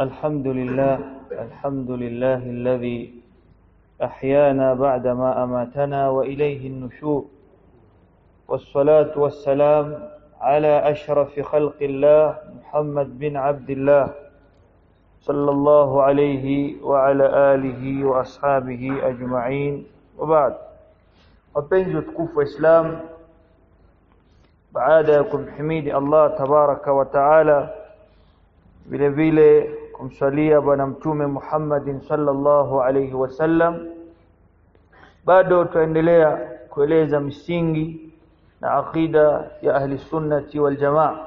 الحمد لله الحمد لله الذي أحيانا بعدما أماتنا وإليه النشور. والصلاة والسلام على أشرف خلق الله محمد بن عبد الله صلى الله عليه وعلى آله وأصحابه أجمعين. وبعد. wapenzi watukufu wa Islam baada ya kumhimidi Allah tabaraka wa kumsalia bwana mtume Muhammadin sallallahu alayhi wasallam bado tuendelea kueleza misingi na aqida ya ahli sunnati wal jamaa.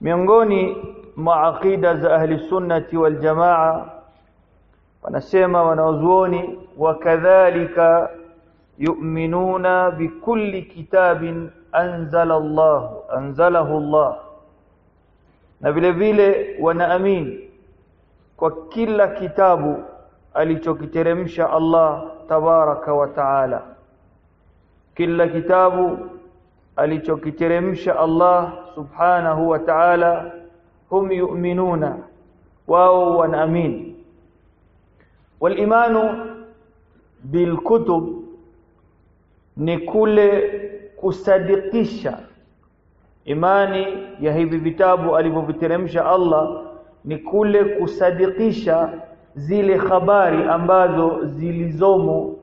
Miongoni mwa aqida za ahli sunnati wal jamaa wanasema wanaozuoni wakadhalika yu'minuna bikulli kitabin anzala Allah anzalahu Allah na vile vile wanaamini kwa kila kitabu alichokiteremsha Allah tabaraka wa taala. Kila kitabu alichokiteremsha Allah subhanahu wa ta'ala hum yu'minuna wao wanaamini walimanu bilkutub ni kule kusadikisha imani ya hivi vitabu alivyoviteremsha Allah ni kule kusadikisha zile habari ambazo zilizomo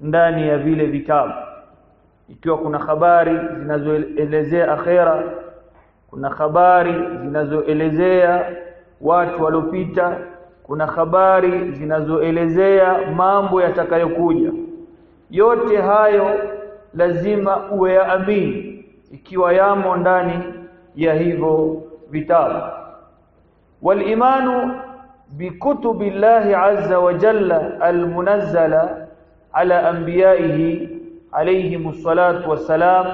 ndani ya vile vitabu. Ikiwa kuna habari zinazoelezea akhera kuna habari zinazoelezea watu waliopita kuna habari zinazoelezea mambo yatakayokuja. Yote hayo lazima uwe yaamini ikiwa yamo ndani ya hivyo vitabu. Walimanu bikutubi llahi azza wa jalla almunazzala ala anbiyaihi alayhim salatu wassalam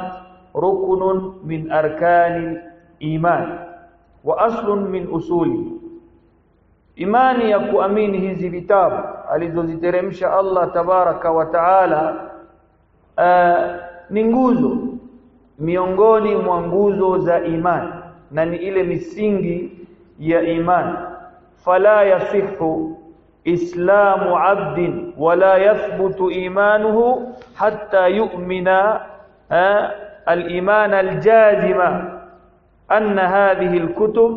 ruknun min arkani iman wa aslun min usuli. Imani ya kuamini hizi vitabu alizoziteremsha Allah tabaraka wa taala ni nguzo miongoni mwa nguzo za imani na ni ile misingi ya imani fala yasihu islamu abdin wala yathbutu imanuhu hatta yu'mina al-iman al-jazima anna hadhihi al-kutub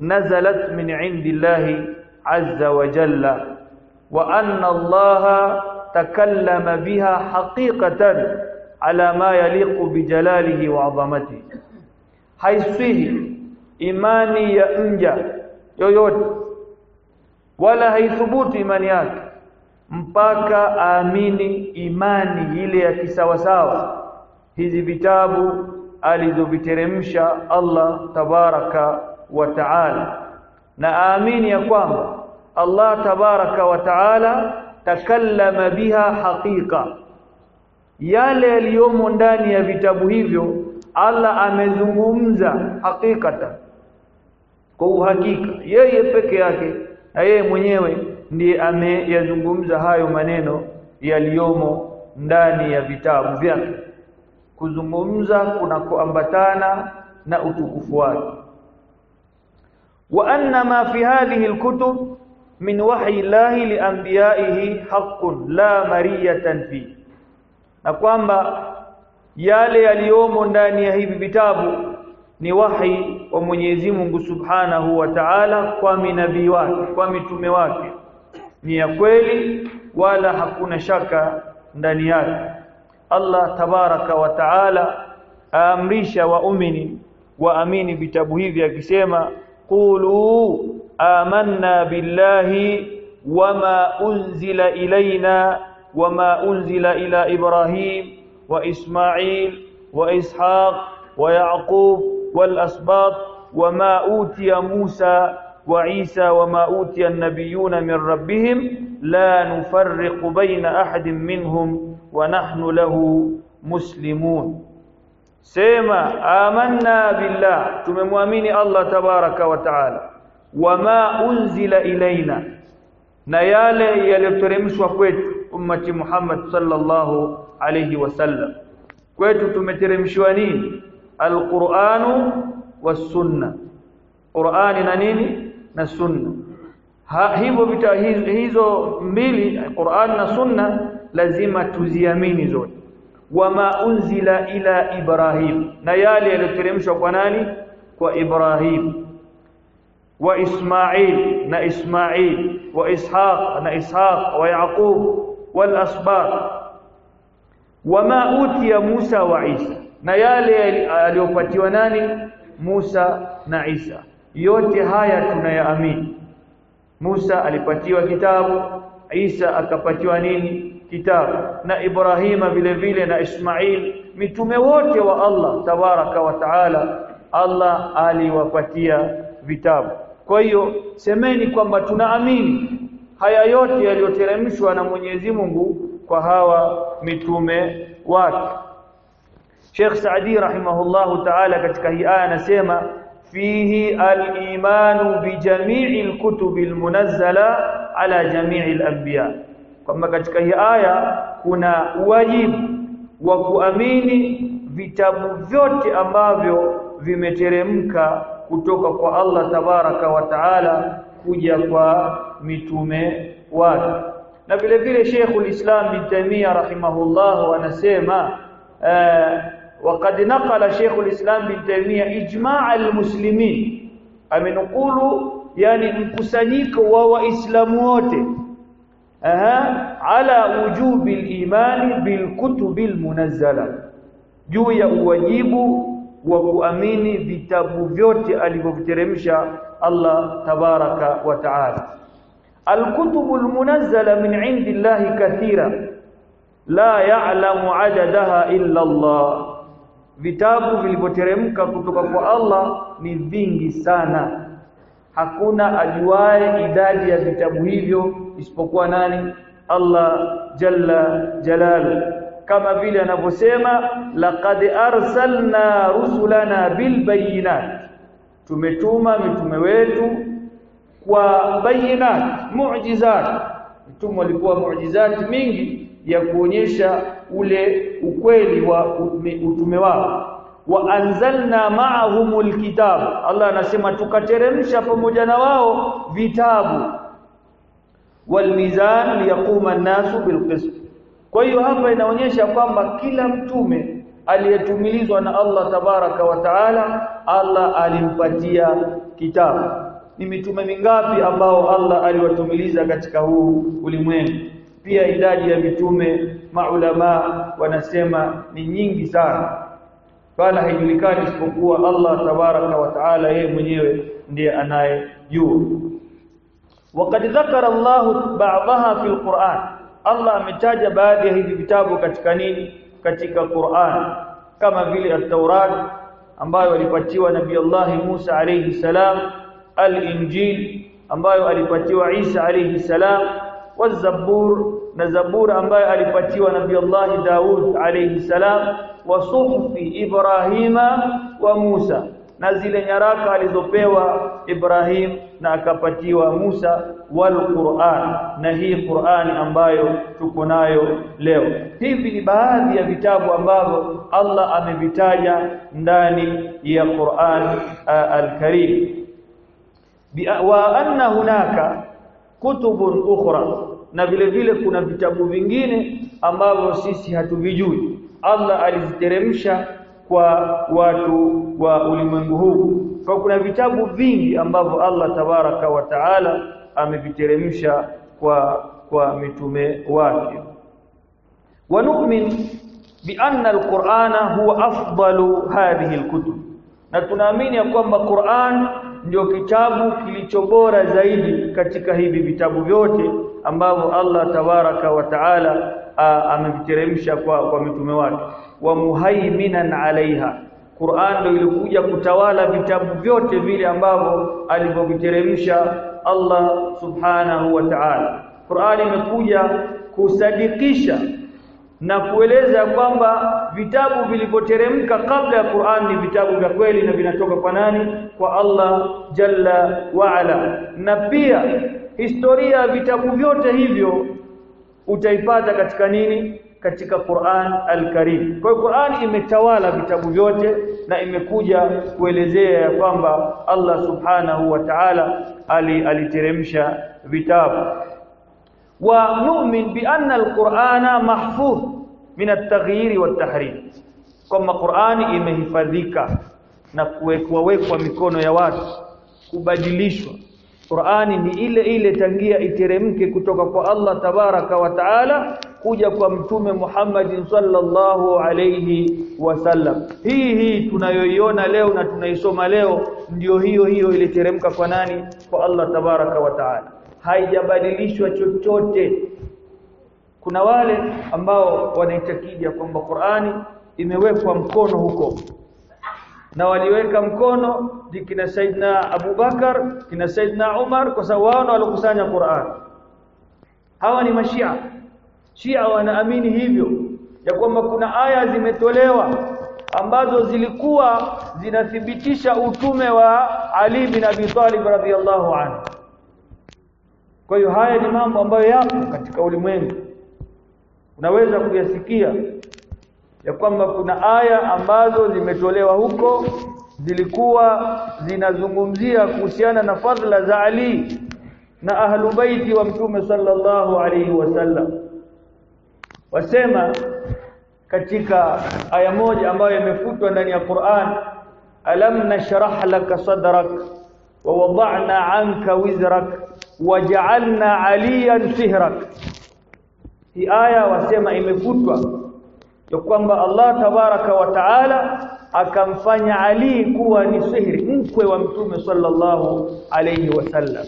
nazalat min 'indillahi 'azza wa jalla wa anna allaha takallama biha ma yaliqu bijalalihi wa 'azamatihi haiswihi imani ya mja yoyote wala haithubuti imani yake mpaka aamini imani ile ya kisawasawa hizi vitabu alizoviteremsha Allah tabaraka wa taala na aamini ya kwamba Allah tabaraka wa taala takallama biha haqiqa yale yaliyomo ndani ya vitabu hivyo Allah amezungumza hakikata kwa uhakika yeye peke yake na yeye mwenyewe ndiye ameyazungumza hayo maneno yaliyomo ndani ya vitabu vyake. Kuzungumza kunakoambatana na utukufu wake. Wa anna ma fi hadhihi alkutub min wahyi llahi lianbiyaihi haqqun la mariyatan fi na kwamba yale yaliyomo ndani ya hivi vitabu ni wahi wa Mwenyezi Mungu Subhanahu wa Ta'ala kwa minabii wake kwa mitume wake. Ni ya kweli wala hakuna shaka ndani yake. Allah tabaraka wa Ta'ala aamrisha waumini waamini vitabu hivi akisema qulu amanna billahi wama unzila ilaina ibrahim wa ismail wa ishaq wa yaqub والأسباط وما أوتي موسى وعيسى وما أوتي النبيون من ربهم لا نفرق بين أحد منهم ونحن له مسلمون. سيما آمنا بالله. تممؤمن الله تبارك وتعالى. وما أنزل إلينا. نيالي يلترمشوا kwetu ummati Muhammad sallallahu alayhi wasallam kwetu tumeteremshwa nini alquranu wassunna qurani na nini na sunna ha, hivyo vita hizo mbili Qur'an na sunna lazima tuziamini zote wama unzila ila Ibrahim na yale yaliyoteremshwa kwa nani kwa Ibrahim wa Ismail na Ismail wa Ishaq na Ishaq wa Yaqub wal asbat wama utiya Musa wa Isa na yale aliyopatiwa nani? Musa na Isa. Yote haya tunayaamini. Musa alipatiwa kitabu Isa akapatiwa nini? Kitabu. Na Ibrahima vile vile na Ismail mitume wote wa Allah tabaraka wa taala Allah aliwapatia vitabu. Kwa hiyo semeni kwamba tunaamini haya yote yaliyoteremshwa na Mwenyezi Mungu kwa hawa mitume wake. Sheikh Saadi rahimahullahu ta'ala katika hii aya anasema fihi al-imanu bi jami'i al-kutubi al-munazzala ala jami'i al-anbiya. Kwamba katika hii aya kuna wajibu wa kuamini vitabu vyote ambavyo vimeteremka kutoka kwa Allah tabaraka wa taala kuja kwa mitume wake na vile vile Sheikhul Islam bin Taymiyyah rahimahullah anasema وقد نقل شيخ الإسلام بن تيمية إجماع المسلمين amenukulu yani mkusanyiko wa waislamu wote aha ala wujubi al-imani bil kutubil munazzala juu ya uwajibu wa kuamini vitabu vyote alivyoviteremsha Allah tabaraka wa taala الكتب المنزله من عند الله كثيرا لا يعلم عددها الا الله vitabu vilivyoteremka kutoka kwa Allah ni vingi sana hakuna ajuaye idadi ya vitabu hivyo isipokuwa nani Allah jalla jalalu kama vile anavyosema laqad arsalna rusulana bil bayinat tumetuma mitume wetu kwa bayinat mu'jizat. Mtume alikuwa mu'jizat mingi ya kuonyesha ule ukweli wa utume wao. Wa anzalna ma'ahumul kitab. Allah anasema tukateremsha pamoja na wao vitabu. Wal mizan liyaquma an-nasu bil qist. Kwa hiyo hapa inaonyesha kwamba kila mtume aliyetumilizwa na Allah tabaraka wa taala Allah alimpatia kitabu ni mitume mingapi ambao Allah aliwatumiliza katika huu ulimwengu pia idadi ya mitume maulama wanasema ni nyingi sana wala haijulikani isipokuwa Allah tabaraka wa taala yeye mwenyewe ndiye anayejua وقد ذكر الله بعضها في القرآن Allah ametaja baadhi ya hivi vitabu katika nini katika Qur'an kama vile at-Taurat ambayo alipatiwa Nabii Allah Musa alayhi salam al-Injil ambayo alipatiwa Isa alayhi salam wazabur na Zabur ambayo alipatiwa Nabii Allah Daud alayhi salam wa suhfi Ibrahima wa Musa. Na zile nyaraka alizopewa Ibrahim na akapatiwa Musa wal Qur'an. Na hii Qur'ani ambayo tuko nayo leo. Hivi ni baadhi ya vitabu ambavyo Allah amevitaja ndani ya Qur'an al-Karim wa anna hunaka kutubun ukhra. Na vile vile kuna vitabu vingine ambavyo sisi hatuvijui. Allah aliziteremsha kwa watu wa ulimwengu huu. Kwa kuna vitabu vingi ambavyo Allah tabaraka wa taala ameviteremsha kwa kwa mitume wake. Wanu'min bi anna alqur'ana huwa afdalu hadhihi alkutub. Na tunaamini kwamba Qur'an ndio kitabu kilicho bora zaidi katika hivi vitabu vyote ambavyo Allah tabaraka wa taala ameviteremsha kwa kwa mitume wake. Wa muhaiminan alaiha. Qur'an ndio ilikuja kutawala vitabu vyote vile ambavyo alivyoviteremsha Allah subhanahu wa ta'ala. Qur'an imekuja kusadikisha na kueleza kwamba vitabu vilivyoteremka kabla ya Qur'an ni vitabu vya kweli na vinatoka kwa nani kwa Allah jalla wa ala na pia historia ya vitabu vyote hivyo utaipata katika nini katika Qur'an al-Karim. Kwa hiyo Qur'an imetawala vitabu vyote na imekuja kuelezea ya kwamba Allah Subhanahu wa Ta'ala aliteremsha vitabu. Wa nu'min bi anna al-Qur'ana mahfudh min at-taghyir wa at-tahrif Kwamba Qur'ani imehifadhika na kuwekwa wekwa mikono ya watu kubadilishwa. Qur'ani ni ile ile tangia iteremke kutoka kwa Allah tabaraka wa taala kuja kwa mtume Muhammad sallallahu alayhi wasallam hii hii tunayoiona leo na tunaisoma leo ndio hiyo hiyo iliteremka kwa nani? Kwa Allah tabaraka wa taala haijabadilishwa chochote. Kuna wale ambao wanaitakidi kwamba Qur'ani imewekwa mkono huko. Na waliweka mkono kina Saidna Abu Bakar kina Saidna Umar kwa sababu wao walikusanya Qur'an. Hawa ni mashia. Shia wanaamini hivyo ya kwamba kuna aya zimetolewa ambazo zilikuwa zinathibitisha utume wa Ali bin Abi Talib radhiyallahu anhu kwa hiyo haya ni mambo ambayo yapo katika ulimwengu. Unaweza kuyasikia ya kwamba kuna aya ambazo zimetolewa huko zilikuwa zinazungumzia kuhusiana na fadhila za Ali na ahlu baiti wa mtume sallallahu alaihi wasallam wasema katika aya moja ambayo imefutwa ndani ya Qur'an alam nashrah laka sadrak wa wada'na 'anka wizrak waja'alna 'aliyan sihrak. Hii aya wasema imefutwa ya kwamba Allah tabaraka wa taala akamfanya Ali kuwa ni sihri mkwe wa mtume sallallahu alayhi wasallam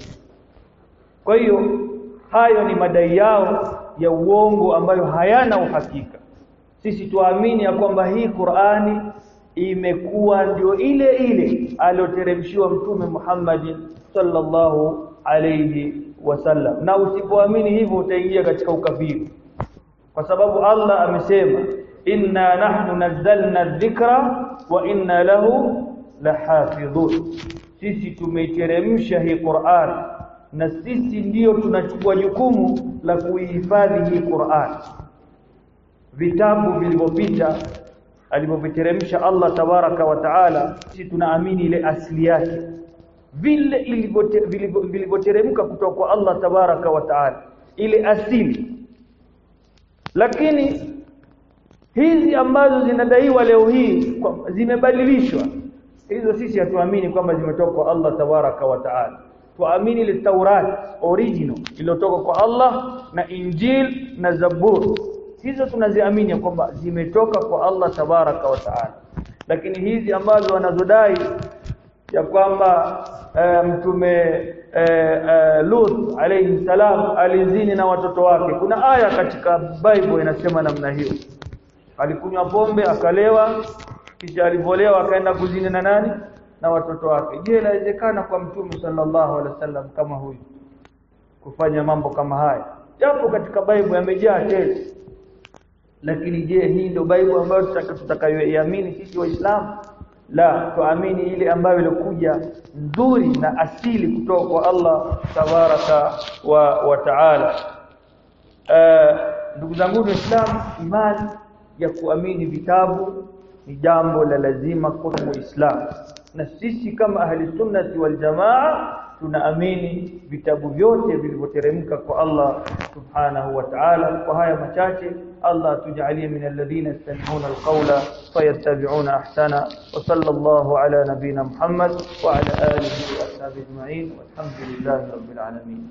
kwa hiyo hayo ni madai yao ya uongo ambayo hayana uhakika. Sisi tuamini ya kwamba hii Qur'ani imekuwa ndio ile ile aliyoteremshiwa mtume Muhammad sallallahu alayhi wasallam na usipoamini hivyo utaingia katika ukafiri kwa sababu Allah amesema inna nahnu nazzalna dhikra wa inna lahu lahafidhun sisi tumeiteremsha hii Qur'an na sisi ndiyo tunachukua jukumu la kuihifadhi hii Qur'an vitabu vilivyopita alivyoviteremsha Allah tabaraka wa taala sisi tunaamini ile asili yake vile vilivyoteremka kutoka kwa Allah tabaraka wa taala. Ile asili. Lakini hizi ambazo zinadaiwa leo hii zimebadilishwa. Hizo sisi hatuamini kwamba zimetoka kwa Allah tabaraka wa taala. Tuamini ile Taurat original iliyotoka kwa Allah na Injil na Zabur. Hizo tunaziamini kwamba zimetoka kwa Allah tabaraka wa taala. Lakini hizi ambazo wanazodai ya kwamba e, mtume e, e, Lut alayhi salam alizini na watoto wake. Kuna aya katika Bible inasema namna hiyo. Alikunywa pombe akalewa kisha alivolewa akaenda kuzini na nani? Na watoto wake. Je inawezekana kwa mtume sallallahu alaihi wasallam kama huyu kufanya mambo kama haya? Japo katika Bible yamejaa tele lakini je hii ndio Bible ambayo tutakayoiamini sisi waislamu la tuamini ile ambayo ilikuja nzuri na asili kutoka kwa Allah tabaraka wa, wa taala. Ndugu zangu waislamu imani ya kuamini vitabu ni jambo la lazima kwa muislamu na sisi kama ahli sunnati wal jamaa tunaamini vitabu vyote vilivyoteremka kwa Allah subhanahu wa ta'ala kwa haya machache Allah tujalie min alladhina yastami'una alqawla fayattabi'una ahsana wa sallallahu ala nabiyyina Muhammad wa ala alihi wa ashabihi ajma'in walhamdulillahi rabbil alamin